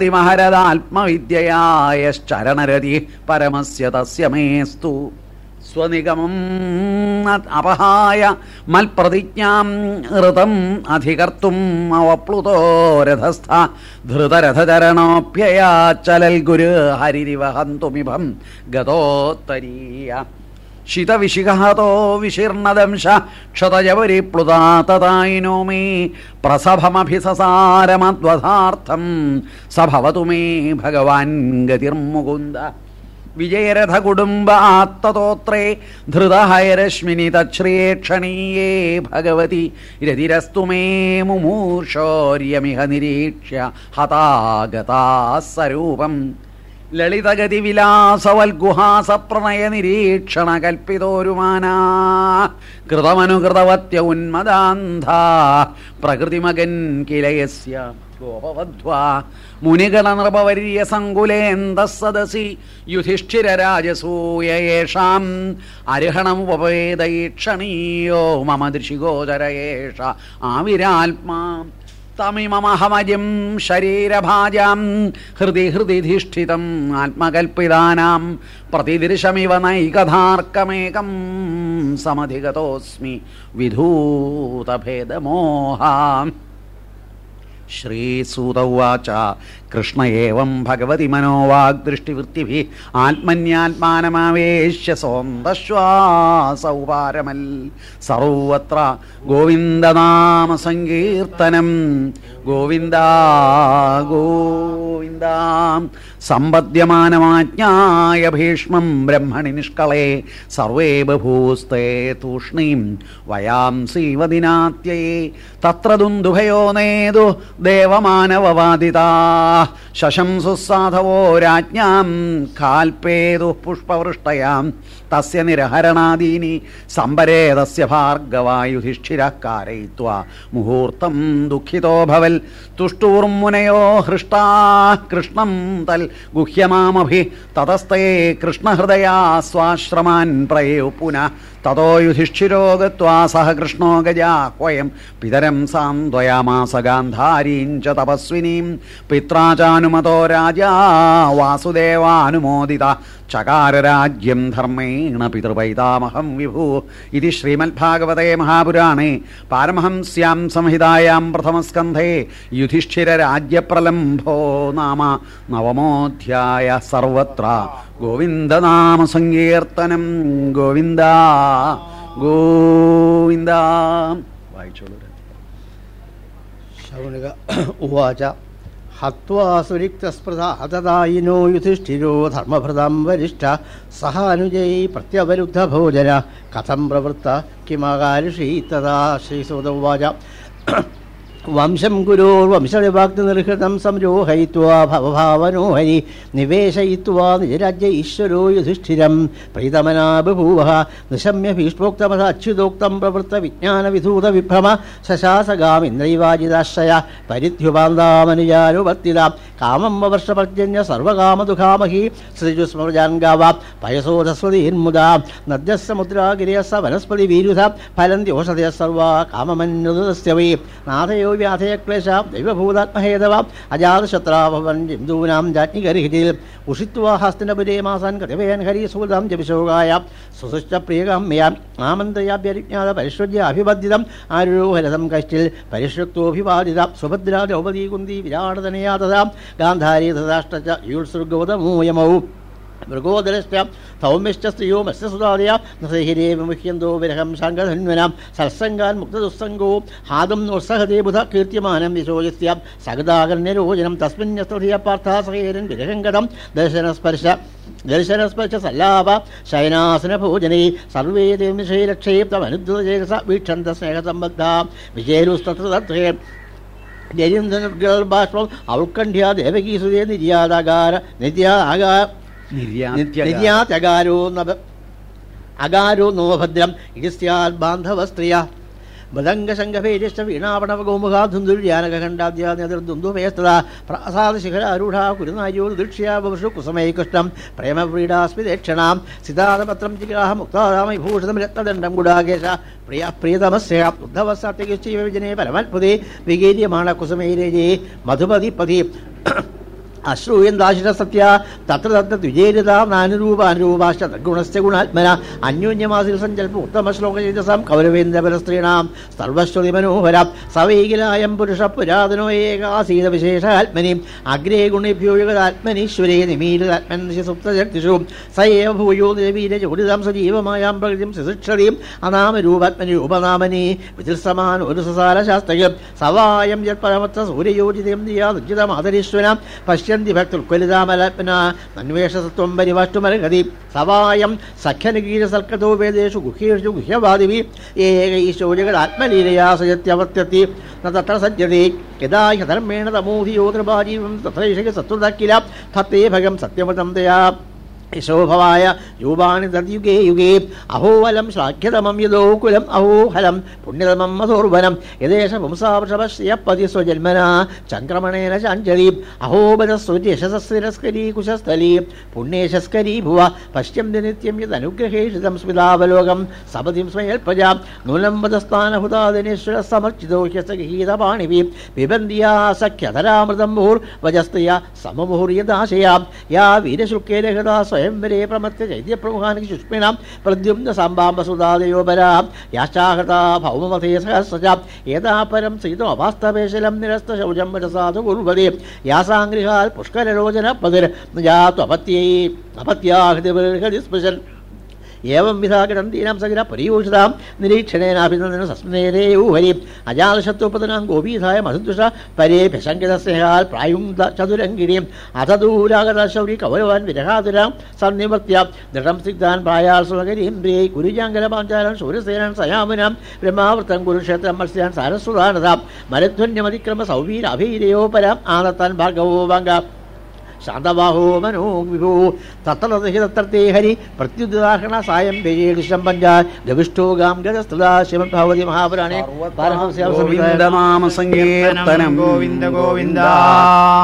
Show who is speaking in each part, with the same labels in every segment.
Speaker 1: മഹരദാത്മവിദ്യയായശ്ചരണരതി പരമസ്യ തസ്യമേസ്തു സ്വനിഗമം അപഹായ മൽപ്രതിജ്ഞാം ഋതം അധികർത്തും അവപ്ലുതോ രഥസ്ഥ. ധൃതരഥചരണോപ്യയാച്ചലൽ ഗുരു ഹരിരിവ ഹന്തുമിഭം शितविशिखहतो विशीर्णदंश क्षतजपरिप्लुता तदायिनो मे प्रसभमभिससारमद्वधार्थं स भवतु मे भगवान् गतिर्मुकुन्द। विजयरथकुटुम्ब आत्ततोत्रे धृत हयरश्मिनि तच्छ्रेयेक्षणीये भगवति। रतिरस्तु मे मुमूर्षौर्यमिह निरीक्ष्य हता गतास्सरूपम् ലളിതഗതി വിലാസവൽഗുഹാസ പ്രണയ നിരീക്ഷണ കൽപ്പിതോരുമാനാ കൃതമനുകൃതവത്യ ഉന്മദാന്ധ പ്രകൃതിമകൻ കിലയസ്യ ഗോപവധ്വാ. മുനിഗണനൃപവർയ സങ്കുലേന്ദ സദസി യുധിഷ്ഠിരരാജസൂയേഷാം അർഹണമുപവേദൈക്ഷണീയോ മമ ദൃശിഗോചരയേഷ. ആവിരാത്മാ. ृदि हृदिधिष्ठितम् आत्मकल्पितानां प्रतिदृशमिव नैकथार्कमेकम् समधिगतोऽस्मि विधूतभेदमोहा श्रीसूत उवाच കൃഷ്ണ ഏവം ഭഗവതി മനോവാഗ്ദൃഷ്ടിവൃത്തിഭി ആത്മന്യാത്മാനമാവേശ്യ സ്വന്തശ്വാസൗപാരമൽ. സർവത്ര ഗോവിന്ദനാമ സങ്കീർത്തനം ഗോവിന്ദ ഗോവിന്ദ. സമ്പദ്യമാനമാജ്ഞായ ഭീഷ്മം ബ്രഹ്മണി നിഷ്കളേ. സർവേ ബഭൂസ്തേ തൂഷ്ണീം വയാംസീവദിനാത്യേ തത്ര ദുന്ദുഭയോ നേതു ദേവമാനവവാദിതാ. Ah. സാധവോ രാജ്ഞാം കാൽപേതു പുഷ്പവൃഷ്ടയാം. തസ്യ നിരഹരണാദീനി സംബരേതസ്യ ഭാർഗവായുധിഷ്ഠിരക്കാരയിത്വ മുഹൂർത്തം ദുഃഖിതോ ഭവൽ. തുഷ്ടൂർമുനയോ ഹൃഷ്ടാ കൃഷ്ണം തൽ ഗുഹ്യമാമഭി. തതസ്തേ കൃഷ്ണഹൃദയാ സ്വാശ്രമാൻ പ്രയോ പുനഃ. തതോ യുധിഷ്ഠിരോ ഗത്വാ സഹ കൃഷ്ണോ ഗജാഹ്വയം പിതരം സാന്ത്വയാമാസ ഗാന്ധാരീം ച തപസ്വിനീം. പിത്രാചാനുമതോ രാജാ വാസുദേവാനുമോദിത ചകാരരാജ്യം ധർമ്മേണ പിതൃപൈതാമഹം വിഭു. ഇതി ശ്രീമദ്ഭാഗവതേ മഹാപുരാണേ. പാരമഹംസ്യാം സംഹിതായാം പ്രഥമസ്കന്ധേ. യുധിഷ്ഠിരരാജ്യപ്രലംഭോ നാമ. നവമോധ്യായ സർവത്ര. ഗോവിന്ദനാമ സങ്കീർത്തനം ഗോവിന്ദ ഗോവിന്ദ. വായിച്ചോളൂ.
Speaker 2: ഉവാച. ഹത്വാ സുരിക്തസ്പൃത ഹതതായിനോ യുധിഷ്ഠിരോ ധർമ്മഭൃതം വരിഷ്ഠ സഹാനുജൈ പ്രത്യവരുദ്ധ ഭോജന കഥം പ്രവൃത്ത കിമകാരുഷീ തഥാ ശ്രീസൂത വംശം ഗുരോർവംശവിഭക്തിനിർഹൃതം സംരോഹയിത്വാ ഭവഭാവനോ ഹരി നിവേശയിത്വാ നിജരാജ്യ ഈശ്വരോ യുധിഷ്ഠിരം പ്രീതമനാ ബഭൂവ നിശമ്യ ഭീഷ്മോക്തമഥ അച്യുതോക്തം പ്രവൃത്ത വിജ്ഞാനവിധൂത വിഭ്രമ ശശാസകാമിന്ദ്രൈവാജിതാശ്രയ പരിധ്യുപാന്താമനുജാനുവർത്തിതാം കാമം വർഷപർജന്യ സർവകാമദുഃഖാമഹി സൃജുസ്മൃജാൻ ഗാവാ നദ്യസമുദ്രാഗിരയസ വനസ്പതി വീരുധ. ഫലന്തി ഓഷധയ സർവ കാമമന്യതസ്യവൈ. നാഥയോ വ്യാധയക്ലേശ ദൈവഭൂതാത്മഹേതവ. അജാതശത്രാഭവൻ ജിന്ദൂനാം ജാജ്ഞികരിഹിതിൽ. ഉഷിത്വാ ഹസ്തിനപുരേ മാസാൻ കഥവയൻ ഹരിസൂതം ജപിശോകായ. സുസൃഷ്ട പ്രിയകാമ്യാം ആമന്ത്രയാഭ്യരിജ്ഞാത പരിശ്വര്യ അഭിബദ്ധിതം. ആരുരോഹരഥം കഷ്ടിൽ പരിഷക്തോഭിവാദിത സുഭദ്രാ ദ്രൗപദീ കുന്തി വിരാടതനയാ തഥാ ഗാന്ധാരി തഥാഷ്ട യൂത്സൃഗോതമൂയമൗ മൃഗോദരശ്ച സൗമ്യശ്ച സ്ത്രീയോ മത്സ്യസുതാദയ നസഹിരേ വിമുഹ്യന്തോ വിരഹം ശങ്കധന്വനാം. സത്സംഗാൻ മുക്തദുസ്സംഗോ ഹാദം നോത്സഹതേ ബുധ കീർത്തിമാനം വിശോചസ്യാം സഗതാകർണ്യരോചനം സഹേരൻ പാർത്ഥാസഹേരൻ വിരഹങ്കടം ദർശനസ്പർശ ദർശനസ്പർശ സല്ലാപ ശയനാസന ഭോജനേ. സർവേ ദേവനിഷൈലക്ഷേപ്തമനുദ്രചേകസ വീക്ഷന്ത സ്നേഹസംബദ്ധ വിജയരുസ്തത്രേ ജയന്തർഗർഭാഷ്പം ഔത്കണ്ഠ്യ ദേവകീസുതേ നിര്യാതകാര നിര്യാകാ നിര്യാത്യകാരോ അകാരോ നോഭദ്രം ഇത് സ്യാത് ബാന്ധവസ്ത്രിയ മൃദംഗശംഖഭേരിഷ്ട വീണാപണവഗോമുഖാധുന്ദുര്യാനഖണ്ഡാദ്യാനിർദുന്ദുഭയസ്തദാ പ്രാസാദശിഖരാരൂഢ കുരുനാര്യോ ദീക്ഷ്യ വപുഷു കുസമൈകൃഷ്ടം പ്രേമവ്രീഡാസ്മിദേക്ഷണാം സിതാരപത്രം ജിഗ്രാഹ മുക്താരാമൈഭൂഷണം രത്നദണ്ഡം ഗുഡാകേശ പ്രിയ പ്രിയതമസ്യ ഉദ്ധവസാത്യകിശ്ചൈവ വിജനെ പരമത്ഭുതി വികീര്യമാണ കുസുമൈരജേ മധുപതി പതി അശ്രൂയന്താശിഷ സത്യ തത്ര തത്ര ദ്വിജേരിത നാനുരൂപ അനുരൂപാശ്ച ഗുണാത്മന അന്യോന്യമാസിൽ സഞ്ചൽപ്പ ഉത്തമ ശ്ലോകചേതസാം കൗരവേന്ദ്രപരസ്ത്രീണാം സർവശ്രുതി മനോഹര സവൈകിലായം പുരുഷ പുരാതനോ ഏകാസീത വിശേഷാത്മനി അഗ്രേ ഗുണേഭ്യോ യുഗതാത്മനീശ്വരേ നിമീലിതാത്മനി സുപ്തശക്തിഷു സയേവ ഭൂയോ ദേവീര ചോടിതാം സജീവമായാം പ്രകൃതിം ശിശിക്ഷതീം അനാമരൂപാത്മനി രൂപനാമനി വിതിൽസമാൻ ഒരു സസാര ശാസ്ത്രജ്ഞം സവായം യത്പരമത്ര സൂര്യയോജിതം ദിയാദുജിതമാതരീശ്വരം പശ്യന്തി ഭക്തുൽക്കൊലിതാമലാത്മന അന്വേഷസത്വം പരിവാഷ്ടുമരഗതി. സവായം സഖ്യനഗീര സൽക്കതോ വേദേഷു ഗുഹ്യേഷു ഗുഹ്യവാദിവി. ഏകൈശോജകളാത്മലീലയാ സയത്യവർത്യത്തി ന തത്ര സജ്ജതി. യഥാ ഹധർമ്മേണ തമോധിയോ കൃപാജീവം തത്രൈഷക സത്വതക്കില തത്തേ ഭഗം സത്യമൃതം തയാ യശോഭവായ രൂപാണി തദ്യുഗേ യുഗേ. അഹോവലം ശ്ലാഘ്യതമം യതോ കുലം അഹോഹലം പുണ്യതമം മധോർവനം. യദേശ പുംസാവൃഷവശ്യപ്പതി സ്വജന്മന ചംക്രമണേന ചാഞ്ചലി അഹോബലസ്വര്യശസ്തിരസ്കരീ കുശസ്ഥലീ. പുണ്യേശസ്കരീ ഭുവ. പശ്യം നിത്യം യദനുഗ്രഹേഷിതം സ്മിതാവലോകം. സപതിം സ്വയൽപജാം നൂലം വദസ്ഥാനഹുതാദിനേശ്വര സമർച്ചിതോ ഹ്യസഗീതപാണിവി വിബന്ധിയാ സഖ്യധരാമൃതം ഭൂർ വജസ്തയ സമമുഹുര്യദാശയാം യാ വീരശുക്കേന ഹൃദാ സ്വയംവരേ പ്രമത്യ ചൈത്യപ്രമുഖാനി ശുഷ്മിണാം പ്രദ്യുമ്ന സാമ്പാംബസുതാദയോപരാം യാശ്ചാഹൃത ഭൗമമതേ സഹസ്രജാം ഏതാ പരം സീതമവാസ്തവേശലം നിരസ്ത ശൗചം വരസാധു കുർവതി യാസാംഗൃഹാൽ പുഷ്കരരോചന പതിർ ജാത്വപത്യൈ അപത്യാഹൃതി സ്പൃശൻ. ഏവം വിധാകിടന്തീനാം സകിര പരിയൂഷിതാം നിരീക്ഷണേനാഭിനന്ദന സസ്മേരേ ഊഹരി. അജാതശത്വപതനാം ഗോപീധായ മധുദുഷ പരേ ഭശങ്കിതസ്നേഹാൽ പ്രായും ചതുരങ്കിരിയും അഥ ദൂരാഗത ശൗരി കൗരവാൻ വിരഹാതുരാം സന്നിവർത്തിയ ദൃഢം സിഗ്ധാൻ പ്രായാൽ സുനഗരീം കുരുജാങ്കല പാഞ്ചാലം സൂര്യസേനാൻ സയാമുനാം. ബ്രഹ്മാവൃത്തം കുരുക്ഷേത്രം മത്സ്യാൻ സാരസ്വതാനതാം മരധ്വന്യമതിക്രമ സൗവീര പരാം ആനത്താൻ ഭാർഗവോ വാങ്ക. ശാന്തബാഹോ മനോ വിഭോ. തത്തലതഹി തത്രത്തെ ഹരി പ്രത്യുദാഹരണ സായം പേജേഡിഷം പഞ്ചാൽ ഗവിഷ്ടോ ഗാം ഗജസ്തുതാ ഭഗവതി മഹാപുരാണേ. പാരഹംസ്യാം സംഹിതായാം.
Speaker 1: ഗോവിന്ദനാമ സങ്കീർത്തനം
Speaker 3: ഗോവിന്ദ. ഗോവിന്ദ.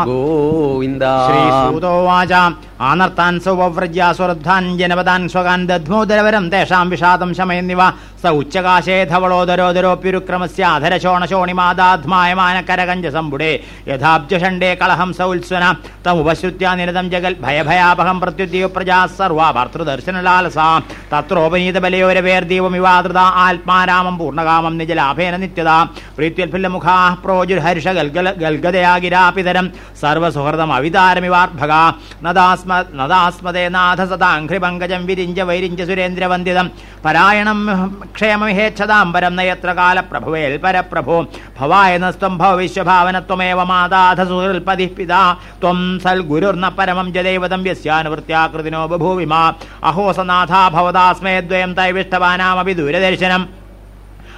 Speaker 1: ഗോവിന്ദ
Speaker 3: ശ്രീസൂതോവാച ആനർത്താൻ സൗവ്രജ്യാസ്വരദ്ധാൻ ജനപദാൻ സ്വകാൻ ദധ്മോദരവരം തേഷാം വിഷാദം ശമയന്നിവ. സ ഉച്ചകാശേ ധവളോദരോദരോപ്യുരുക്രമസ്യാധരശോണശോണിമാദാധ്മായമാനകരകഞ്ച സമ്പുടേ യഥാബ്ജഷണ്ടേ കളഹം സൗത്സ്വന തമുപശ്രുത്യ നിരതം ജഗൽ ഭയഭയാപഹം പ്രത്യുദ്യോ പ്രജാ സർവാ ഭർത്തൃദർശനലാലസാ ബലയോരവേർദീവമിവാതൃത ആത്മാരാമം പൂർണകാമം നിജലാഭേന നിത്യത പ്രീത്യൽഫുല്ലമുഖാ പ്രോജുർഹർഷ ഹർഷ ഗൽഗദയാഗിരാപിതരം സർവസുഹൃതം അവിതാരമിവാർഭക നദാസ്മ നദാസ്മദേ നാഥ സദാഘ്രിപങ്കജം വിരിഞ്ച വൈരിഞ്ച സുരേന്ദ്രവന്ദിതം പരായണം ക്ഷേമമിഹേച്ഛതാംബരം നയത്ര കാലപ്രഭുവേൽ പരപ്രഭു. നസ്തം ഭവവിശ്വഭാവന ത്വമേവ മാതാധ സുഹൃൽപതി പിതാ ത്വം സൽ ഗുരുർന്ന പരമം ജദൈവതം യസ്യാനുവൃത്യാകൃതിനോ ബഭൂവിമാ. അഹോസനാഥാ ഭവതാസ്മേ ദ്വയം തൈവിഷ്ടവാനാമപി ദൂരദർശനം.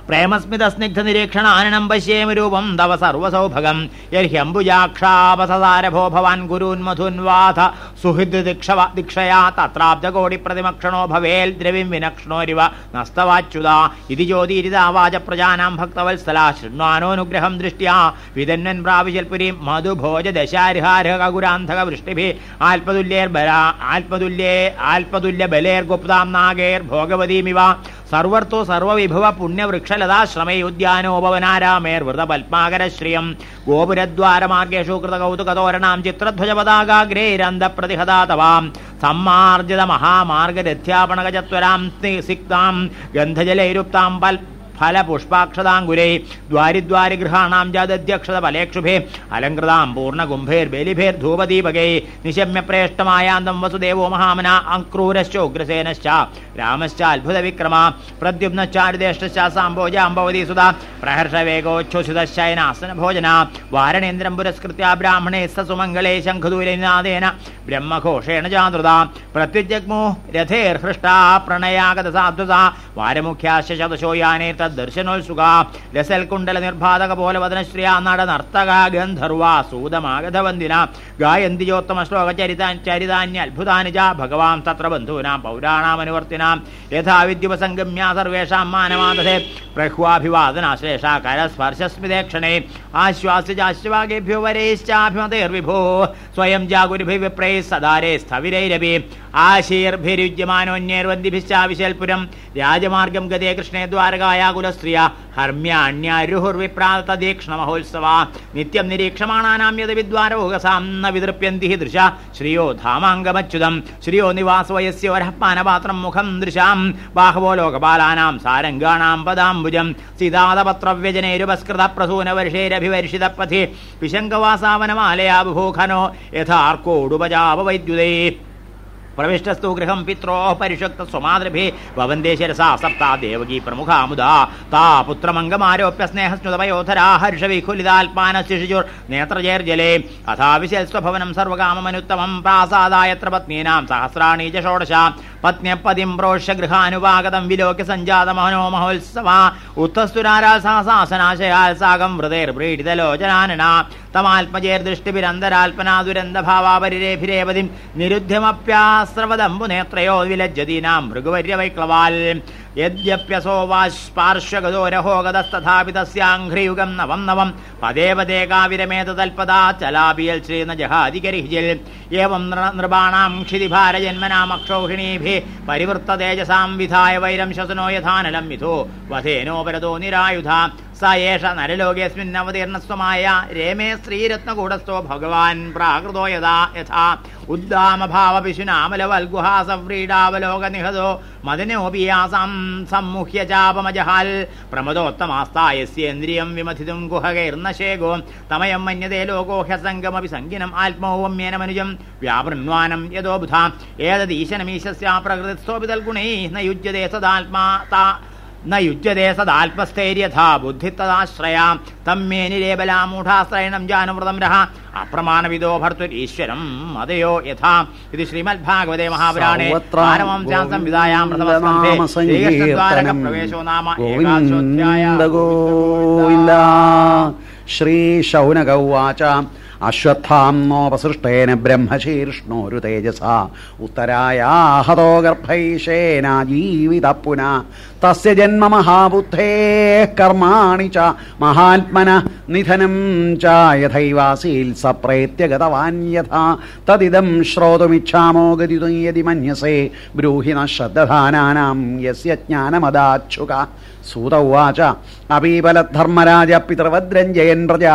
Speaker 3: പ്രേമസ്മിത സ്നിഗ്ധ നിരീക്ഷണാനനം പശ്യേമ രൂപം തവ സർവസൗഭഗം. യർഹ്യംബുജാക്ഷാപസസാരഭോ ഭവാൻ ഗുരൂൻ മധുൻവാഥ സുഹൃദ് ദിക്ഷവ ദിക്ഷയാ തത്രാബ്ദകോടി പ്രതിമക്ഷണോ ഭവേൽ ദ്രവിം വിനക്ഷണോരിവ. നസ്തവാച്യുത. ഇതി ജ്യോതിരിതാവാച പ്രജാനാം ഭക്തവത്സല. ശൃണ്വാനോനുഗ്രഹം ദൃഷ്ട്യാ. വിതന്വൻ പ്രാവിശൽപുരി മധുഭോജ ദശാരിഹാരഹ ഗുരാന്ധക വൃഷ്ടിഭി. ആൽപതുല്യേർബല ആൽപതുല്യേ ആൽപതുല്യ ബലേർ ഗുപ്താം നാഗേർ ഭോഗവതീമിവ. സർവർത്തോ സർവവിഭവ പുണ്യവൃക്ഷലതാശ്രമേ ഉദ്യാനോപവനാരാമേർ വൃതപത്മാകരശ്രിയം ഗോപുരദ്വാരമാർഗേഷു കൃതകൗതുകതോരണാം ചിത്രധ്വജപതാകാഗ്രേരന്തപ്രതിഹതാതവാം സമ്മാർജിത മഹാമാർഗരഥ്യാപണകചത്വരാം സിക്താം ഗന്ധജലൈരുപ്താം പൽ फलपुष्पाक्षदाङ्गुरे द्वारिद्वारिगृहाणां द्वारि अलङ्कृतां गृहाणां निशम्य प्रेष्टमायान्तं वसुदेवो महामना अङ्क्रूरश्च उग्रसेनश्च रामश्चाद्भुतविक्रमा प्रत्युब्नश्चारुदेष्टश्च साम्बोजाम्बवदी सुधा प्रहर्षवेगोच्छयनासन भोजना वारणेन्द्रम् पुरस्कृत्या ब्राह्मणे स सुमङ्गले शङ्खदूर ബ്രഹ്മഘോഷേണ ചാതുത പ്രത്യുജഗ്മോ രഥേർഹൃഷ്ടാ പ്രണയാഗത സാധ്വത വാരമുഖ്യാശ ശതശോ യാനേ തദ്ദർശനോത്സുക. രസൽകുണ്ടല നിർഭാതക പോലെ വദനശ്രിയ നട നർത്തക ഗന്ധർവ സൂതമാഗതവന്ദിന ഗായന്തിയോത്തമ ശ്ലോക ചരിതാൻ ചരിതാന്യ അത്ഭുതാനി ച ഭഗവാൻ തത്ര ബന്ധൂനാം പൗരാണാമനുവർത്തിനാം യഥാവിദ്യുപസംഗമ്യ സർവേഷാം മാനമാദധേ പ്രഹ്വാഭിവാദനാശ്ലേഷ കരസ്പർശസ്മിതേക്ഷണേ ആശ്വാസിജാശ്വാഗേഭ്യോ വരേശ്ചാഭിമതേർവിഭോ. സ്വയം ജാഗുരുഭി വിപ്രൈ സദാരേ സ്ഥവിരൈരവി. ആശീർഭിരുജ്യമാനോന്യേർവന്ദിഭിശ്ചാവിശൽപുരം രാജമാർഗം ഗതേ കൃഷ്ണേ ദ്വാരകായ കുലസ്ത്രീയ. ഹർമ്യാണ്യരുഹുർവിപ്രാതീക്ഷണ മഹോത്സവ നിത്യം നിരീക്ഷമാണാനാമ്യത വിദ്വാരോഹസാം. വിതൃപ്യന്തി ദൃശ. ശ്രിയോ ധാമാംഗമച്യുതം. ശ്രിയോ നിവാസവയസ്യ വരഃപാനപാത്രം മുഖം ദൃശാം. ബാഹവോ ലോകപാലാനാം സാരംഗാണാം പദാംബുജം. സിതാതപത്രവ്യജനേരുപസ്കൃത പഥി പിശങ്കവാസാവനമാലയാ ബുഭൂഖനോ. യഥാർക്കോടുപജാപവൈദ്യുതേ अपवैद्युदे प्रविष्टस्तु गृहं पित्रोः परिशक्तस्वमातृभिः भवन्ते शिरसा सप्ता देवकी प्रमुखा मुदा ता पुत्रमङ्गमारोप्य स्नेहस्तुर्षविजैर्जले अथा विषयस्वभवनम् सर्वकाममनुत्तमं प्रासादायत्र पत्नीनां सहस्राणि च षोडशा पत्न्यपदिं प्रोष्य गृहानुवागतम् विलोक्य सञ्जात मनो महोत्सवा उत्तस्तु नारासार्नना സാഗം ഹൃദയർബ്രീഡിതലോചനാനന തമാത്മജേർദൃഷ്ടിഭിരന്തരാൽപനാ ദുരന്തഭാവാപരിരേഭിരേപതി നിരുദ്ധ്യമപ്യാസ്രവദംബു നേത്രയോ വിലജ്ജതീനാം ഭൃഗുവര്യവൈക്ലവാൽ യദ്യപ്യസോ വാഷ്പാർശ്വഗതോ രഹോഗതസ്തഥാപി തസ്യാഘ്രിയുഗം നവം നവം. പദേ പദേ കാവിരമേത തൽപദാ ചലാപിയൽ ശ്രീന ജഹാധികരിഹിജിൽ ഏവം നൃപാണാം ക്ഷിതിഭാരജന്മനാമക്ഷൗഹിണീഭി പരിവൃത്ത തേജസാം വിധായ വൈരം ശസനോ യഥാനലം വിധോ. വധേനോപരതോ നിരായുധ. സ ഏഷ നരലോകേസ്മിന്നവതീർണസ്വമായ രേമേ ശ്രീരത്നകൂടസ്ഥോ ഭഗവാൻ പ്രാകൃതോ യഥാ യഥാ. ഉദ്ദാമഭാവപിശുനാമലവൽഗുഹാസവ്രീഡാവലോകനിഹതോ മദനോപിയാസം സമ്മുഹ്യ പ്രമദോത്തമാസ്തായസ്യേന്ദ്രിയം വിമഥിതും ഗുഹകൈർന്നശേഗോ തമയം മന്യതേ ലോകോ ഹ്യസംഗമപി സംഗിനം ആത്മൗവമ്യേന മനുജം. വ്യാപൃണ്വാനം യതോ ഏതദീശനമീശസ്യാ പ്രകൃതിസ്ഥോപിതൽ ഗുണൈ നയുജ്യതേ സദാത്മാ ന യുജ്യതേ തമ്മേനിരേബലാമൂഢാശ്രയണം ബുദ്ധിത്തദാശ്രയാ തമ്മേ നിരേബലാമൂഢാശ്രയണം ജാനുവൃതം രഹ. അപ്രമാണവിദോ ഭർത്തുരീശ്വരം മതയോ യഥാ. ഇത് ശ്രീമദ്ഭാഗവതേ മഹാപുരാണേ. പാരമംസ്യാം സംവിധായാം പ്രവേശോ നാമ
Speaker 1: ശ്രീശൗനക ഉവാച അശ്വത്ഥാംനോപസൃഷ്ടേന ബ്രഹ്മശീർഷ്ണോരു തേജസ. ഉത്തരായാഹതോ ഗർഭൈഷേന ജീവിത പുന. തസ്യ മഹാബുദ്ധേ കർമാണി ച മഹാത്മന നിധനം ച യഥൈവാസീൽ സപ്രേത്യ ഗതവാൻ യഥാ. തദിദം ശ്രോതുമിച്ഛാമോ ഗതിതും യതി മന്യസേ. ബ്രൂഹിണ ന ശ്രദ്ധധാനാനാം യസ്യ സൂത ഉവാച. അപീബലധർമ്മരാജ പിതൃവദ്രഞ്ജയൻ പ്രജാ.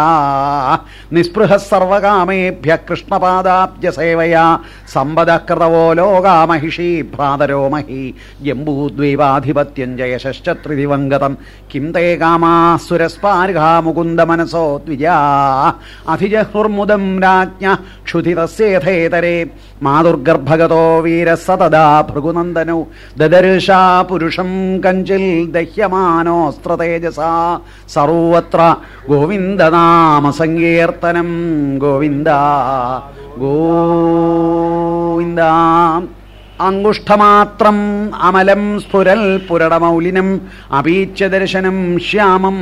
Speaker 1: നിസ്പൃഹ സർവകാമേഭ്യ കൃഷ്ണപാദാബ്ജസേവയാ സമ്പദ കൃതവോ ലോകാമഹിഷീ ഭ്രാതരോ മഹി. ജംബൂദ്വീപാധിപത്യം ജയശ്ചത്രിദിവംഗതം കിം തേ കാമാസുരസ്പാർഹാ മുകുന്ദ മനസോ ദ്വിജാ. അധിജഹുർമുദം രാജ്ഞ ക്ഷുധിതസ്യേഥേതരേ മാതുർഗർഭഗതോ വീരസതദാ ഭൃഗുനന്ദനൗ. ദദർശാ പുരുഷം കഞ്ചിൽ ദഹ്യമാനോസ്ത്രതേജസാ സർവത്ര ഗോവിന്ദനാമ സങ്കീർത്തനം ഗോവിന്ദ. ഗോവിന്ദ. അങ്കുഷ്ഠമാത്രം അമലം സ്ഫുരൽ പുരടമൗലിനം അപീച്യ ദർശനം ശ്യാമം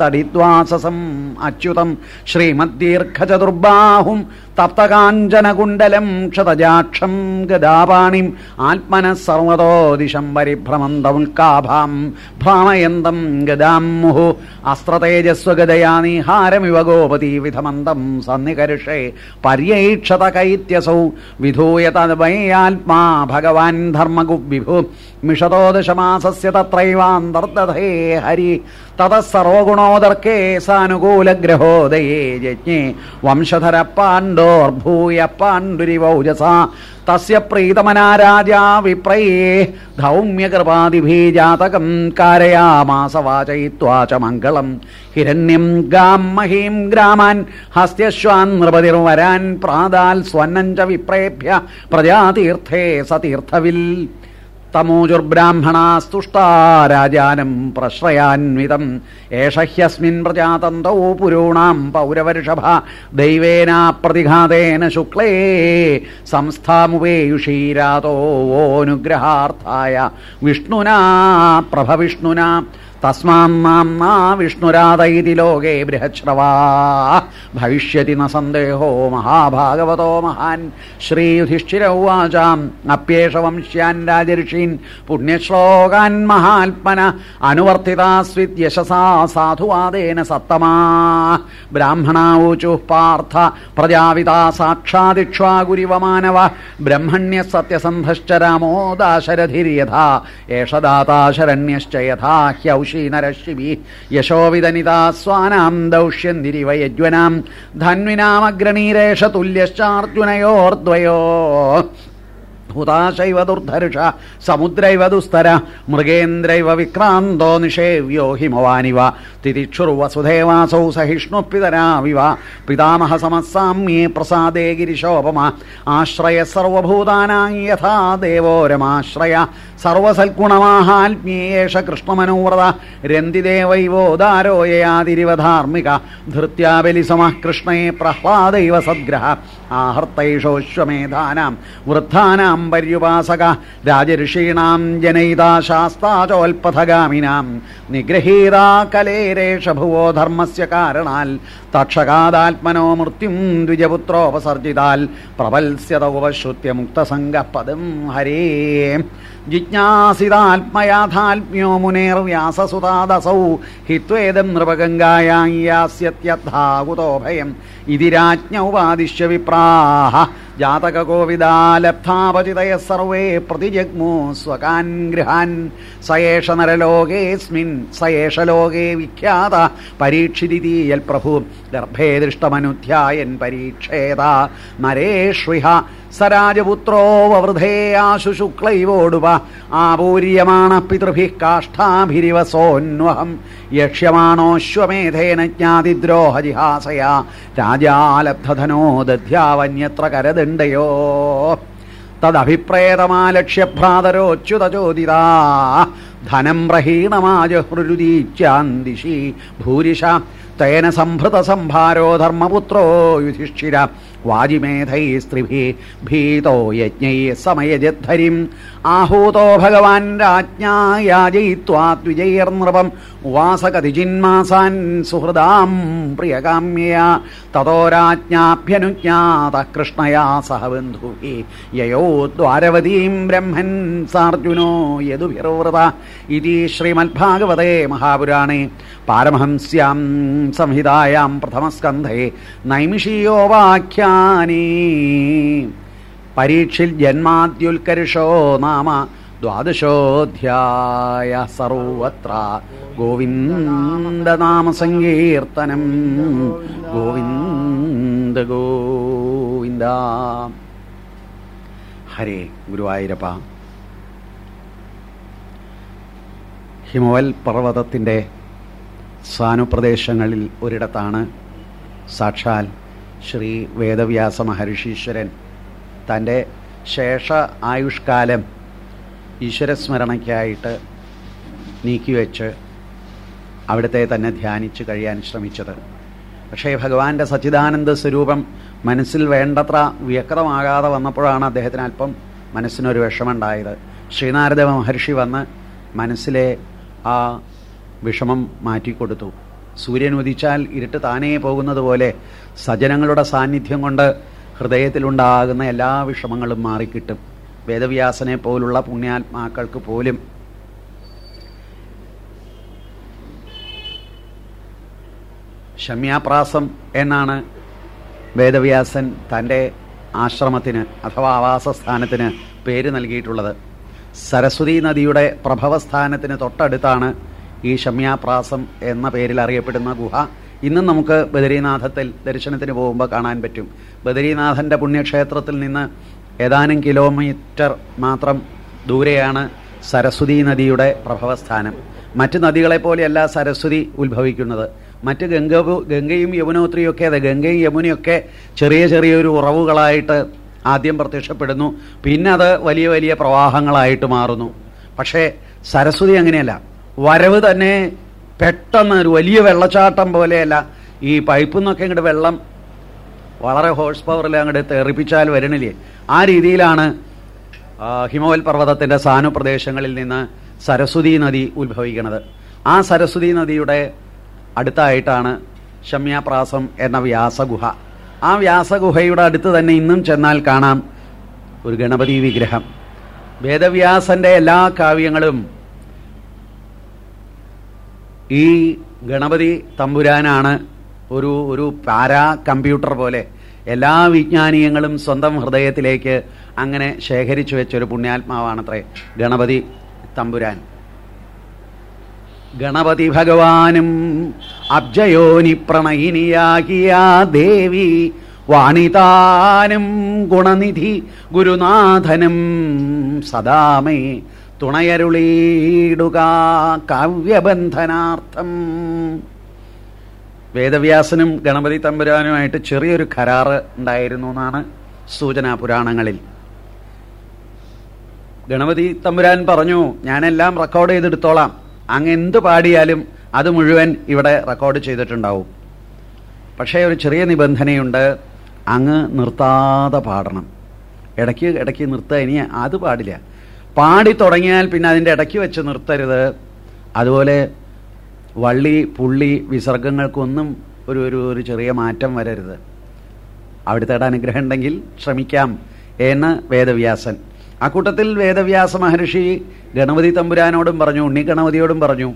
Speaker 1: തടിദ്വാസസം അച്യുതം ശ്രീമദ്ദീർഘചതുർബാഹും തപ്തകാഞ്ചനകുണ്ടലം ക്ഷതജാക്ഷം ഗദാപാണിം ആത്മന സർവതോ ദിശം പരിഭ്രമന്തമുൽക്കാഭാം ഭ്രാമയന്തം ഗദാം മുഹു അസ്ത്രതേജസ്വഗതയാ നിഹാരമിവ ഗോപതി വിധമന്തം സന്നികർഷേ പര്യൈക്ഷത കൈത്യസൗ വിധൂയതദ്വയാത്മാ ഭഗവാൻ भगवान् धर्म विभु ദശമാസസ്യ തത്രൈവാന്തർദധേ ഹരി തതഃ സർവഗുണോദർക്കേ സാനുകൂലഗ്രഹോദയേ യജ്ഞേ. വംശധര പാണ്ഡോർഭൂയ പാണ്ഡുരിവൗജസ തസ്യ പ്രീതമനാ രാജാ വിപ്രയേ. ധൗമ്യകൃപാദിഭീജാതകം കാരയാമാസ വാചയിത്വാ ച മംഗളം. ഹിരണ്യം ഗാം മഹീം ഗ്രാമാൻ ഹസ്ത്യശ്വാൻ നൃപതിർവരാൻ പ്രാതാൽ സ്വന്നം ച വിപ്രേഭ്യ പ്രജാതീർത്ഥേ സതീർത്ഥവിൽ. തമോജുർബ്രാഹ്മണാസ്തുഷ്ടാ രാജാനം പ്രശ്രയാൻവിതം ഏഷ ഹ്യസ്മിൻ പ്രജാതന്തൗ പുരൂണാം പൗരവർഷഭ ദൈവേന പ്രതിഘാതേന ശുക്ലേ. സംസ്ഥാമുപേയുഷീരാതോ അനുഗ്രഹാർത്ഥായ. വിഷ്ണുനാ പ്രഭവിഷ്ണുനാ. തസ്മാന്നാംനാ വിഷ്ണുരാതൈതി ലോകേ ബൃഹശ്രവാ. ഭവിഷ്യതി ന മഹാഭാഗവതോ മഹാൻ. ശ്രീയുധിഷ്ഠിര ഉവാചാം. അപ്യേഷ വംശ്യാൻ രാജർഷീൻ പുണ്യശ്ലോകാൻ മഹാത്മന. അനുവർത്തിതാസ്വിദ്യശസാ സാധുവാദേന സത്തമാ. ബ്രാഹ്മണാവൂചു പാർത്ഥ. പ്രജാവിതാ സാക്ഷാദിക്ഷ്വാഗുരിവമാനവ ബ്രഹ്മണ്യ സത്യസന്ധശ്ച രാമോ ദാശരഥിര്യഥാ ഏഷ ദാതാ ശരണ്യശ്ച യഥാ ഹ്യൗഷ श्रीनरशिवि यशोविदनिता स्वानाम् दौष्यन् दिरिव यज्वनाम् धन्विनामग्रणीरेष तुल्यश्चार्जुनयोर्द्वयो ഹുതാശൈവ ദുർധർഷ സമുദ്രൈവ ദുസ്തര മൃഗേന്ദ്രൈവ വിക്രാന്തോ നിഷേവ്യോ ഹിമവാനിവ തിരിക്ഷുർവസുദേവാസൗ സഹിഷ്ണു പിതരാവിവ പിതാമഹ സമസാമ്യേ പ്രസാദേ ഗിരിശോപമ ആശ്രയ സർവഭൂതാനാം യഥാ ദേവോരമാശ്രയ സർവസൽഗുണമാഹാത്മ്യേഷ കൃഷ്ണമനോവ്രത രന്തിദേവൈവോദാരോയയാതിരിവധാർമ്മിക ധൃത്യാബലിസമഃ കൃഷ്ണേ പ്രഹ്ലാദൈവ സദ്ഗ്രഹ ആഹർത്തൈഷോശ്വമേധാനാം വൃദ്ധാനാം പര്യുപാസക രാജഋഷീണാം ജനൈതാ ശാസ്താചോൽപഥഗാമിനാം നിഗ്രഹീതാ കലേരേഷ ഭുവോ ധർമ്മസ്യ കാരണാൽ തക്ഷകാദാത്മനോ മൃത്യും ദ്വിജപുത്രോപസർജിതാൽ പ്രവത്സ്യത ഉപശ്രുത്യ മുക്തസംഗപദം ഹരേ. ജിജ്ഞാസിതാത്മയാഥാത്മ്യോ മുനേർ വ്യാസസുതാദസൗ. ഹിത്വേദം നൃപഗംഗായാസ്യത്യഥാകുതോഭയം ഇതി രാജ്ഞ ഉപാദിശ്യ വിപ്രാഹ. ജാതകകോവിദാലബ്ധാപചിതയ സർവേ പ്രതിജഗ്മോ സ്വകാൻ ഗൃഹാൻ സയേഷ നരലോകേസ്മിൻ സയേഷ ലോകേ വിഖ്യാത. പരീക്ഷിതിയൽ യൽ പ്രഭു ഗർഭേ ദൃഷ്ടമനുധ്യായൻ പരീക്ഷേത. നരേഷ്വിഹ. സരാജപുത്രോ വവൃധേ ആശു ശുക്ലൈവോടുവ ആപൂര്യമാണ പിതൃഭി കാഷ്ടാഭിരിവസോന്വഹം. യക്ഷ്യമാണോശ്വമേധേന ജ്ഞാതിദ്രോഹജിഹാസയാ. രാജാലബ്ധധനോ ദധ്യാവന്യത്ര കരദണ്ഡയോ. തദഭിപ്രേതമാലക്ഷ്യഭ്രാതരോച്യുതചോദിതാ. ധനം പ്രഹീണമാജഹൃരുദീച്ചാന്തിശി ഭൂരിശ തേന സംഭൃത സംഭാരോ ധർമ്മപുത്രോ യുധിഷ്ഠിര. വാജിമേധൈ സ്ത്രീഭി ഭീതോ യജ്ഞൈ സമയജദ്ധരിം ആഹൂതോ ഭഗവാൻ രാജ്ഞായാജയിത്വാദ്വിജയർനൃപം ഉവാസകതിജിന്മാസാൻ സുഹൃദാം പ്രിയകാമ്യയാ. തതോ രാജ്ഞാഭ്യനുജ്ഞാത കൃഷ്ണയാ സഹ ബന്ധുഭി. യയോ ദ്വാരവതീം ബ്രഹ്മൻ സാർജുനോ യദുഭിർവൃത. ഇതി ശ്രീമദ്ഭാഗവതേ മഹാപുരാണേ. പാരമഹംസ്യാം സംഹിതായാം പ്രഥമസ്കന്ധേ. നൈമിഷീയോവാഖ്യാനീ പരീക്ഷിൽ ജന്മാദ്യുൽക്കരുഷോ നാമ ദ്വാദശോധ്യായ സർവത്ര. ഗോവിന്ദനാമ സങ്കീർത്തനം ഗോവിന്ദ ഗോവിന്ദ. ഹരേ ഗുരുവായൂരപ്പ. ഹിമവൽ പർവതത്തിന്റെ സാനുപ്രദേശങ്ങളിൽ ഒരിടത്താണ് സാക്ഷാൽ ശ്രീ വേദവ്യാസ മഹർഷീശ്വരൻ. തന്റെ ശേഷ ആയുഷ്കാലം ഈശ്വരസ്മരണയ്ക്കായിട്ട് നീക്കിവെച്ച് അവിടുത്തെ തന്നെ ധ്യാനിച്ച് കഴിയാൻ ശ്രമിച്ചത്. പക്ഷേ ഭഗവാന്റെ സച്ചിദാനന്ദ സ്വരൂപം മനസ്സിൽ വേണ്ടത്ര വ്യക്തമാകാതെ വന്നപ്പോഴാണ് അദ്ദേഹത്തിന് അല്പം മനസ്സിനൊരു വിഷമുണ്ടായത് ശ്രീനാരദ മഹർഷി വന്ന് മനസ്സിലെ ആ വിഷമം മാറ്റിക്കൊടുത്തു. സൂര്യൻ ഉദിച്ചാൽ ഇരുട്ട് താനേ പോകുന്നത് പോലെ സജനങ്ങളുടെ സാന്നിധ്യം കൊണ്ട് ഹൃദയത്തിലുണ്ടാകുന്ന എല്ലാ വിഷമങ്ങളും മാറിക്കിട്ടും. വേദവ്യാസനെ പോലുള്ള പുണ്യാത്മാക്കൾക്ക് പോലും ശമ്യാപ്രാസം എന്നാണ് വേദവ്യാസൻ തന്റെ ആശ്രമത്തിന് അഥവാ ആവാസസ്ഥാനത്തിന് പേര് നൽകിയിട്ടുള്ളത്. സരസ്വതി നദിയുടെ പ്രഭവസ്ഥാനത്തിന് തൊട്ടടുത്താണ് ഈ ഷമ്യാപ്രാസം എന്ന പേരിൽ അറിയപ്പെടുന്ന ഗുഹ ഇന്നും നമുക്ക് ബദരീനാഥത്തിൽ ദർശനത്തിന് പോകുമ്പോൾ കാണാൻ പറ്റും. ബദരീനാഥന്റെ പുണ്യക്ഷേത്രത്തിൽ നിന്ന് ഏതാനും കിലോമീറ്റർ മാത്രം ദൂരെയാണ് സരസ്വതി നദിയുടെ പ്രഭവസ്ഥാനം. മറ്റ് നദികളെപ്പോലെയല്ല സരസ്വതി ഉത്ഭവിക്കുന്നത്. മറ്റ് ഗംഗ ഗംഗയും യമുനോത്രിയും ഒക്കെ അതെ ഗംഗയും യമുനയൊക്കെ ചെറിയ ചെറിയൊരു ഉറവുകളായിട്ട് ആദ്യം പ്രത്യക്ഷപ്പെടുന്നു. പിന്നെ അത് വലിയ വലിയ പ്രവാഹങ്ങളായിട്ട് മാറുന്നു. പക്ഷേ സരസ്വതി അങ്ങനെയല്ല. വരവ് തന്നെ പെട്ടെന്ന് ഒരു വലിയ വെള്ളച്ചാട്ടം പോലെയല്ല. ഈ പൈപ്പിൽ നിന്നൊക്കെ ഇങ്ങോട്ട് വെള്ളം വളരെ ഹോഴ്സ് പവറിൽ അങ്ങോട്ട് തെറിപ്പിച്ചാൽ വരണില്ലേ? ആ രീതിയിലാണ് ഹിമവൽ പർവതത്തിന്റെ സാനുപ്രദേശങ്ങളിൽ നിന്ന് സരസ്വതി നദി ഉത്ഭവിക്കുന്നത് ആ സരസ്വതി നദിയുടെ അടുത്തായിട്ടാണ് ശമ്യാപ്രാസം എന്ന വ്യാസഗുഹ. ആ വ്യാസഗുഹയുടെ അടുത്ത് തന്നെ ഇന്നും ചെന്നാൽ കാണാം ഒരു ഗണപതി വിഗ്രഹം. വേദവ്യാസന്റെ എല്ലാ കാവ്യങ്ങളും ഈ ഗണപതി തമ്പുരാനാണ് ഒരു ഒരു പാരാ കമ്പ്യൂട്ടർ പോലെ എല്ലാ വിജ്ഞാനീയങ്ങളും സ്വന്തം ഹൃദയത്തിലേക്ക് അങ്ങനെ ശേഖരിച്ചു വെച്ചൊരു പുണ്യാത്മാവാണത്രേ ഗണപതി തമ്പുരാൻ. ഗണപതി ഭഗവാനും അബ്ജയോനി പ്രണയിനിയാകിയ ദേവി വാണിതാനും ഗുണനിധി ഗുരുനാഥനും സദാമേ തുണയരുളീടുക കാവ്യബന്ധനാർത്ഥം. വേദവ്യാസനും ഗണപതി തമ്പുരാനുമായിട്ട് ചെറിയൊരു കരാറ് ഉണ്ടായിരുന്നു എന്നാണ് സൂചനാ പുരാണങ്ങളിൽ. ഗണപതി തമ്പുരാൻ പറഞ്ഞു ഞാനെല്ലാം റെക്കോർഡ് ചെയ്തെടുത്തോളാം. അങ്ങ് എന്ത് പാടിയാലും അത് മുഴുവൻ ഇവിടെ റെക്കോർഡ് ചെയ്തിട്ടുണ്ടാവും. പക്ഷേ ഒരു ചെറിയ നിബന്ധനയുണ്ട് അങ്ങ് നിർത്താതെ പാടണം. ഇടയ്ക്ക് ഇടയ്ക്ക് നിർത്തുക ഇനി അത് പാടില്ല. പാടി തുടങ്ങിയാൽ പിന്നെ അതിന്റെ ഇടയ്ക്ക് വെച്ച് നിർത്തരുത്. അതുപോലെ വള്ളി പുള്ളി വിസർഗങ്ങൾക്കൊന്നും ഒരു ഒരു ഒരു ചെറിയ മാറ്റം വരരുത്. അവിടുത്തെ അനുഗ്രഹം ഉണ്ടെങ്കിൽ ശ്രമിക്കാം എന്ന് വേദവ്യാസൻ. ആ കൂട്ടത്തിൽ വേദവ്യാസ മഹർഷി ഗണപതി തമ്പുരാനോടും പറഞ്ഞു ഉണ്ണി ഗണപതിയോടും പറഞ്ഞു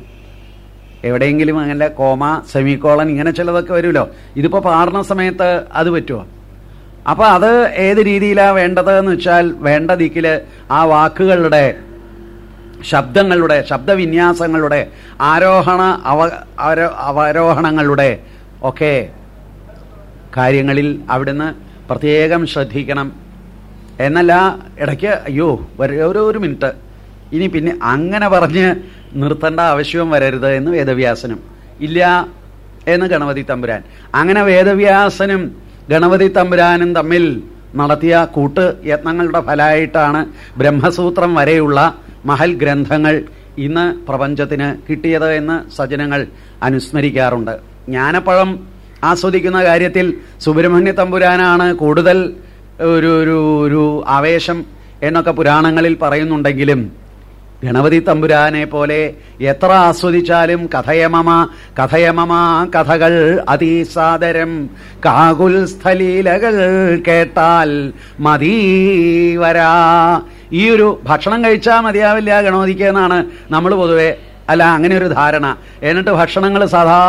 Speaker 1: എവിടെയെങ്കിലും അങ്ങനെ കോമ സെമിക്കോളൻ ഇങ്ങനെ ചിലതൊക്കെ വരുമല്ലോ? ഇതിപ്പോൾ പാടുന്ന സമയത്ത് അത് പറ്റുമോ അപ്പൊ അത് ഏത് രീതിയിലാണ് വേണ്ടത് എന്ന് വെച്ചാൽ വേണ്ട ദിക്കിൽ ആ വാക്കുകളുടെ ശബ്ദങ്ങളുടെ ശബ്ദവിന്യാസങ്ങളുടെ ആരോഹണ അവ അവരോഹണങ്ങളുടെ ഒക്കെ കാര്യങ്ങളിൽ അവിടുന്ന് പ്രത്യേകം ശ്രദ്ധിക്കണം. എന്നല്ല ഇടയ്ക്ക് അയ്യോ ഒരു ഒരു മിനിറ്റ്. ഇനി പിന്നെ അങ്ങനെ പറഞ്ഞ് നിർത്തേണ്ട ആവശ്യവും വരരുത് എന്ന് വേദവ്യാസനും. ഇല്ല എന്ന് ഗണപതി തമ്പുരാൻ. അങ്ങനെ വേദവ്യാസനും ഗണപതി തമ്പുരാനും തമ്മിൽ നടത്തിയ കൂട്ട് യത്നങ്ങളുടെ ഫലമായിട്ടാണ് ബ്രഹ്മസൂത്രം വരെയുള്ള മഹൽ ഗ്രന്ഥങ്ങൾ ഇന്ന് പ്രപഞ്ചത്തിന് കിട്ടിയത് എന്ന് സജ്ജനങ്ങൾ അനുസ്മരിക്കാറുണ്ട്. ജ്ഞാനപ്പഴം ആസ്വദിക്കുന്ന കാര്യത്തിൽ സുബ്രഹ്മണ്യ തമ്പുരാനാണ് കൂടുതൽ ഒരു ഒരു ഒരു ആവേശം എന്നൊക്കെ പുരാണങ്ങളിൽ പറയുന്നുണ്ടെങ്കിലും ഗണപതി തമ്പുരാനെ പോലെ എത്ര ആസ്വദിച്ചാലും കഥയമമ കഥയമമ കഥകൾ അതീസാദരം. കാകുൽ സ്ഥലീലകൾ കേട്ടാൽ മതീവരാ ഈ ഒരു ഭക്ഷണം കഴിച്ചാൽ മതിയാവില്ല ഗണപതിക്ക് എന്നാണ് നമ്മൾ പൊതുവെ അല്ല അങ്ങനെ ഒരു ധാരണ. എന്നിട്ട് ഭക്ഷണങ്ങൾ സദാ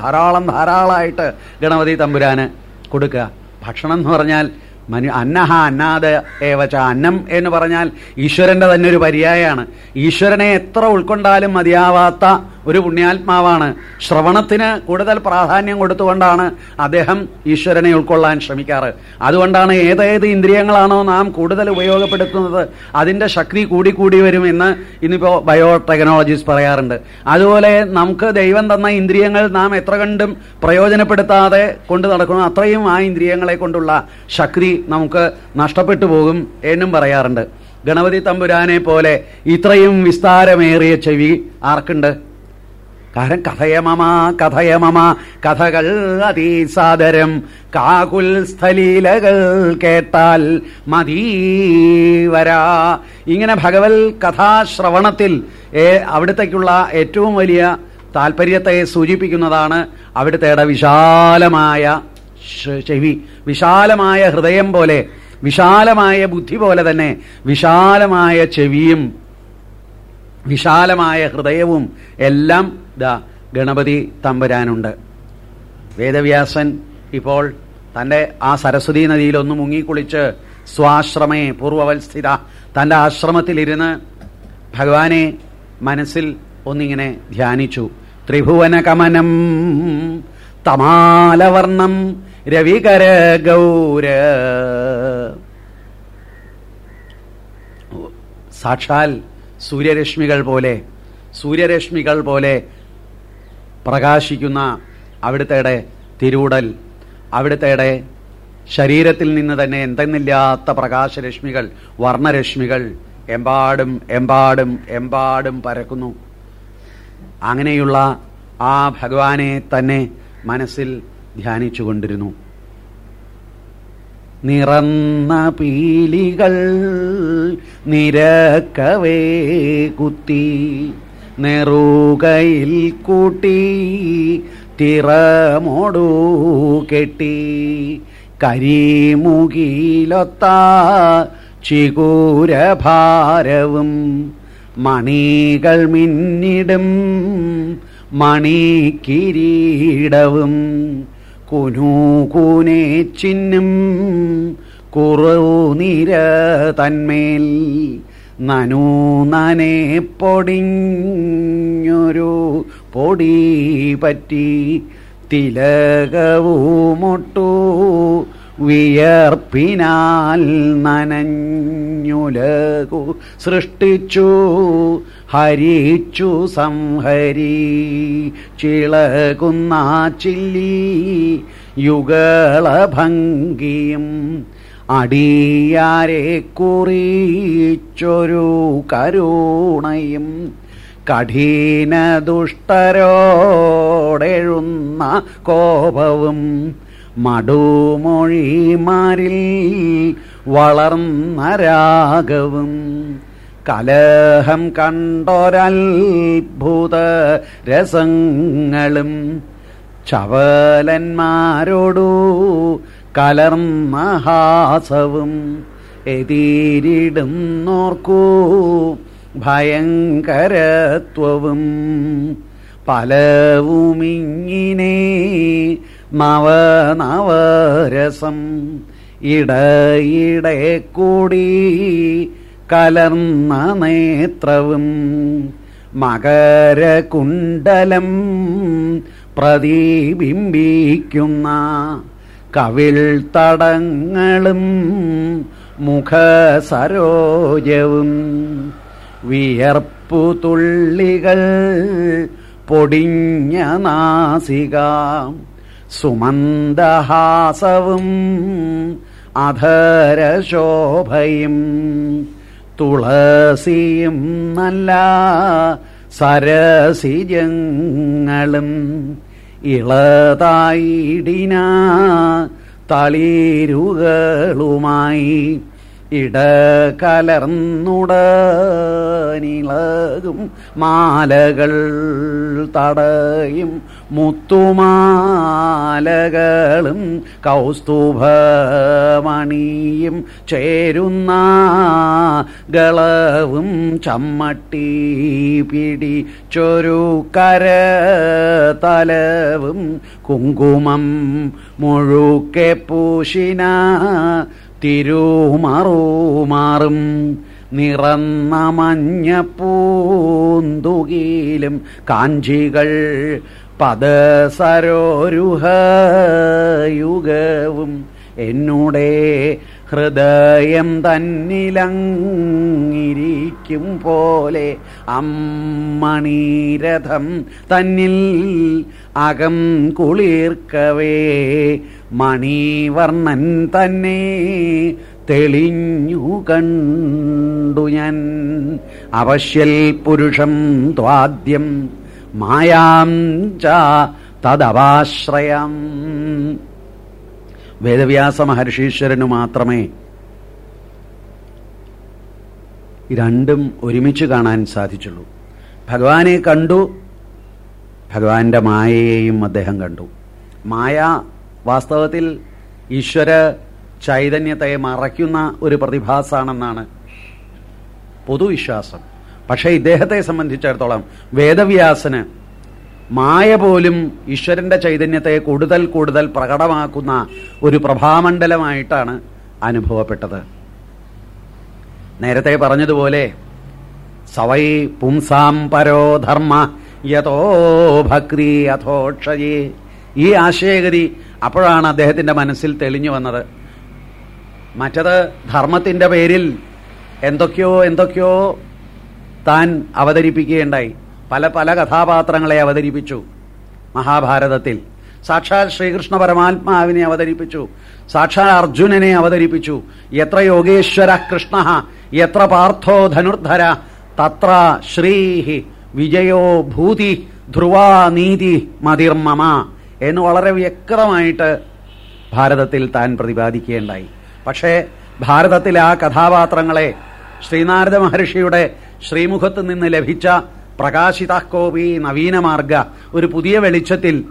Speaker 1: ധാരാളം ധാരാളമായിട്ട് ഗണപതി തമ്പുരാന് കൊടുക്കുക. ഭക്ഷണം എന്ന് പറഞ്ഞാൽ മനു അന്നഹ അന്നാദ ഏവച്ച അന്നം എന്ന് പറഞ്ഞാൽ ഈശ്വരന്റെ തന്നെ ഒരു പര്യായമാണ് ഈശ്വരനെ എത്ര ഉൾക്കൊണ്ടാലും മതിയാവാത്ത ഒരു പുണ്യാത്മാവാണ്. ശ്രവണത്തിന് കൂടുതൽ പ്രാധാന്യം കൊടുത്തുകൊണ്ടാണ് അദ്ദേഹം ഈശ്വരനെ ഉൾക്കൊള്ളാൻ ശ്രമിക്കാറ്. അതുകൊണ്ടാണ് ഏതേത് ഇന്ദ്രിയങ്ങളാണോ നാം കൂടുതൽ ഉപയോഗപ്പെടുത്തുന്നത് അതിന്റെ ശക്തി കൂടിക്കൂടി വരും എന്ന് ഇന്നിപ്പോ ബയോ ടെക്നോളജീസ് പറയാറുണ്ട്. അതുപോലെ നമുക്ക് ദൈവം തന്ന ഇന്ദ്രിയങ്ങൾ നാം എത്ര കണ്ടും പ്രയോജനപ്പെടുത്താതെ കൊണ്ട് നടക്കുന്നു. അത്രയും ആ ഇന്ദ്രിയങ്ങളെ കൊണ്ടുള്ള ശക്തി നമുക്ക് നഷ്ടപ്പെട്ടു പോകും എന്നും പറയാറുണ്ട്. ഗണപതി തമ്പുരാനെ പോലെ ഇത്രയും വിസ്താരമേറിയ ചെവി ആർക്കുണ്ട്? കാരണം കഥയമമ കഥയമമ കഥകൾ അതീസാദരം. കാകുൽ സ്ഥലീലകൾ കേട്ടാൽ മതീവരാ ഇങ്ങനെ ഭഗവത് കഥാശ്രവണത്തിൽ അവിടത്തേക്കുള്ള ഏറ്റവും വലിയ താല്പര്യത്തെ സൂചിപ്പിക്കുന്നതാണ് അവിടുത്തെ വിശാലമായ ചെവി. വിശാലമായ ഹൃദയം പോലെ വിശാലമായ ബുദ്ധി പോലെ തന്നെ വിശാലമായ ചെവിയും വിശാലമായ ഹൃദയവും എല്ലാം ദാ ഗണപതി തമ്പരാനുണ്ട്. വേദവ്യാസൻ ഇപ്പോൾ തന്റെ ആ സരസ്വതി നദിയിലൊന്ന് മുങ്ങിക്കുളിച്ച് സ്വാശ്രമേ പൂർവവത്സ്ഥിത തന്റെ ആശ്രമത്തിലിരുന്ന് ഭഗവാനെ മനസ്സിൽ ഒന്നിങ്ങനെ ധ്യാനിച്ചു. ത്രിഭുവന കമനം തമാലവർണം രവികര ഗൗര സാക്ഷാൽ സൂര്യരശ്മികൾ പോലെ സൂര്യരശ്മികൾ പോലെ പ്രകാശിക്കുന്ന അവിടുത്തെ തിരൂടൽ അവിടുത്തെ ശരീരത്തിൽ നിന്ന് തന്നെ എന്തെന്നില്ലാത്ത പ്രകാശരശ്മികൾ വർണരശ്മികൾ എമ്പാടും എമ്പാടും എമ്പാടും പരക്കുന്നു. അങ്ങനെയുള്ള ആ ഭഗവാനെ തന്നെ മനസ്സിൽ ധ്യാനിച്ചുകൊണ്ടിരുന്നു. നിറന്ന പീലികൾ നിരക്കവേ കുത്തി. നെറുകയിൽ കൂട്ടി തിറമോടു കെട്ടി. കരിമുകിലൊത്ത ചികൂരഭാരവും മണികൾ മിന്നിടും മണിക്കിരീടവും. കുനൂകൂനെ ചിന്നും കുറുനിര തന്മേൽ നനൂ നനെ പൊടിഞ്ഞൊരു പൊടി പറ്റി തിലകവുമൊട്ടു വിയർപ്പിനാൽ നനഞ്ഞുലകു സൃഷ്ടിച്ചു ഹരിച്ചു സംഹരി ചിളകുന്ന ചില്ലി യുഗളഭംഗിയും അടിയാരെ കുറിച്ചൊരു കരുണയും കഠിന ദുഷ്ടരോടെഴുന്ന കോപവും മടുമൊഴിമാരിൽ വളർന്ന രാഗവും. കലഹം കണ്ടൊരത്ഭുത രസങ്ങളും ചവലന്മാരോടു കലർമഹാസവും എതിരിടും എതിരിടുന്നോർക്കൂ ഭയങ്കരത്വവും. പലവുമിങ്ങിനെ നവനവരസം ഇടയിടെ കൂടി കലർന്ന നേത്രവും മകരകുണ്ടലം പ്രതിബിംബിക്കുന്ന കവിൾ തടങ്ങളും മുഖസരോജവും വിയർപ്പു തുള്ളികൾ പൊടിഞ്ഞ നാസിക സുമന്ദഹാസവും അധരശോഭയും തുളസിയും നല്ല സരസിജങ്ങളും ഇളതായിടിന തളിരുകളുമായി ഇടകലർന്നുടനിളകും മാലകൾ തടയും മുത്തുമാലകളും കൗസ്തുഭമണിയും ചേരുന്ന ഗളവും ചമ്മട്ടി പിടിച്ചൊരു കര തലവും കുങ്കുമം മുഴുക്കെ പൂശിന തിരുമറുമാറും നിറന്ന മഞ്ഞപ്പൂന്തുകിലും കാഞ്ചികൾ പദസരോരുഹയുഗവും എന്നുടെ ഹൃദയം തന്നിലങ്ങിരിക്കും പോലെ അമ്മണീരഥം തന്നിൽ അകം കുളിർക്കവേ മണിവർണൻ തന്നെ തെളിഞ്ഞു കണ്ടു ഞാൻ. അവശ്യൽ പുരുഷം ത്വാദ്യം മായാം തദവാശ്രയം. വേദവ്യാസ മഹർഷീശ്വരനു മാത്രമേ രണ്ടും ഒരുമിച്ച് കാണാൻ സാധിച്ചുള്ളൂ. ഭഗവാനെ കണ്ടു ഭഗവാന്റെ മായയെയും അദ്ദേഹം കണ്ടു. മായ വാസ്തവത്തിൽ ഈശ്വര ചൈതന്യത്തെ മറയ്ക്കുന്ന ഒരു പ്രതിഭാസാണെന്നാണ് പൊതുവിശ്വാസം. പക്ഷേ ഇദ്ദേഹത്തെ സംബന്ധിച്ചിടത്തോളം വേദവ്യാസന് മായ പോലും ഈശ്വരന്റെ ചൈതന്യത്തെ കൂടുതൽ കൂടുതൽ പ്രകടമാക്കുന്ന ഒരു പ്രഭാമണ്ഡലമായിട്ടാണ് അനുഭവപ്പെട്ടത്. നേരത്തെ പറഞ്ഞതുപോലെ സവൈ പുംസാം പരോധർമ്മ യഥോ ഭക്തി അഥോക്ഷയേ ഈ ആശയഗതി അപ്പോഴാണ് അദ്ദേഹത്തിന്റെ മനസ്സിൽ തെളിഞ്ഞു വന്നത്. മറ്റത് ധർമ്മത്തിന്റെ പേരിൽ എന്തൊക്കെയോ എന്തൊക്കെയോ താൻ അവതരിപ്പിക്കുകയുണ്ടായി. പല പല കഥാപാത്രങ്ങളെ അവതരിപ്പിച്ചു മഹാഭാരതത്തിൽ. സാക്ഷാൽ ശ്രീകൃഷ്ണ പരമാത്മാവിനെ അവതരിപ്പിച്ചു. സാക്ഷാൽ അർജുനനെ അവതരിപ്പിച്ചു. എത്ര യോഗേശ്വര കൃഷ്ണ എത്ര പാർത്ഥോ ധനുർധര തത്ര ശ്രീഹി വിജയോ ഭൂതി ധ്രുവാ നീതി മതിർമമ എന്ന് വളരെ വ്യക്തമായിട്ട് ഭാരതത്തിൽ താൻ പ്രതിപാദിക്കുകയുണ്ടായി. പക്ഷേ ഭാരതത്തിലെ ആ കഥാപാത്രങ്ങളെ ശ്രീനാരദ മഹർഷിയുടെ ശ്രീമുഖത്ത് നിന്ന് ലഭിച്ച പ്രകാശിതാക്കോപി നവീനമാർഗ ഒരു പുതിയ വെളിച്ചത്തിൽ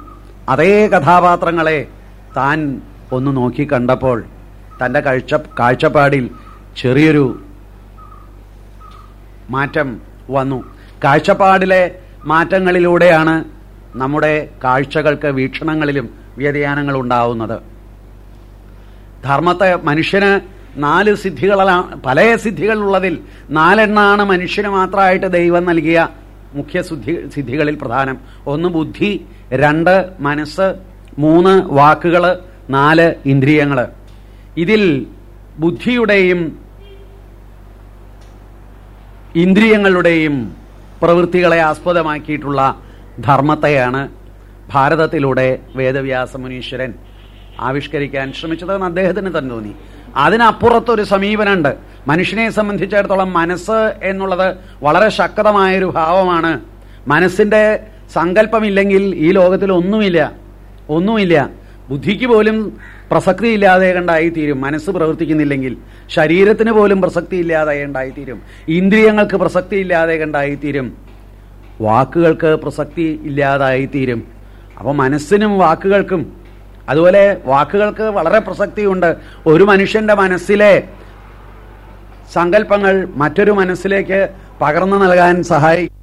Speaker 1: അതേ കഥാപാത്രങ്ങളെ താൻ ഒന്ന് നോക്കി കണ്ടപ്പോൾ തന്റെ കാഴ്ച കാഴ്ചപ്പാടിൽ ചെറിയൊരു മാറ്റം വന്നു. കാഴ്ചപ്പാടിലെ മാറ്റങ്ങളിലൂടെയാണ് നമ്മുടെ കാഴ്ചകൾക്ക് വീക്ഷണങ്ങളിലും വ്യതിയാനങ്ങൾ ഉണ്ടാവുന്നത് ധർമ്മത്തെ മനുഷ്യന് നാല് സിദ്ധികളാണ് പല സിദ്ധികളുള്ളതിൽ നാലെണ്ണാണ് മനുഷ്യന് മാത്രമായിട്ട് ദൈവം നൽകിയ മുഖ്യ സിദ്ധി സിദ്ധികളിൽ പ്രധാനം. ഒന്ന് ബുദ്ധി രണ്ട് മനസ്സ് മൂന്ന് വാക്കുകൾ നാല് ഇന്ദ്രിയങ്ങൾ. ഇതിൽ ബുദ്ധിയുടെയും ഇന്ദ്രിയങ്ങളുടെയും പ്രവൃത്തികളെ ആസ്പദമാക്കിയിട്ടുള്ള ധർമ്മത്തെയാണ് ഭാരതത്തിലൂടെ വേദവ്യാസ മുനീശ്വരൻ ആവിഷ്കരിക്കാൻ ശ്രമിച്ചതെന്ന് അദ്ദേഹത്തിന് തന്നെ തോന്നി. അതിനപ്പുറത്തൊരു സമീപനമുണ്ട്. മനുഷ്യനെ സംബന്ധിച്ചിടത്തോളം മനസ്സ് എന്നുള്ളത് വളരെ ശക്തമായൊരു ഭാവമാണ്. മനസ്സിന്റെ സങ്കല്പമില്ലെങ്കിൽ ഈ ലോകത്തിൽ ഒന്നുമില്ല. ഒന്നുമില്ല. ബുദ്ധിക്ക് പോലും പ്രസക്തി ഇല്ലാതെ കണ്ടായിത്തീരും മനസ്സ് പ്രവർത്തിക്കുന്നില്ലെങ്കിൽ ശരീരത്തിന് പോലും പ്രസക്തി ഇല്ലാതെ കണ്ടായിത്തീരും ഇന്ദ്രിയങ്ങൾക്ക് പ്രസക്തി ഇല്ലാതെ കണ്ടായിത്തീരും വാക്കുകൾക്ക് പ്രസക്തി ഇല്ലാതായിത്തീരും. അപ്പോൾ മനസ്സിനും വാക്കുകൾക്കും അതുപോലെ വാക്കുകൾക്ക് വളരെ പ്രസക്തിയുണ്ട്. ഒരു മനുഷ്യന്റെ മനസ്സിലെ സങ്കല്പങ്ങൾ മറ്റൊരു മനസ്സിലേക്ക് പകർന്നു നൽകാൻ സഹായിക്കും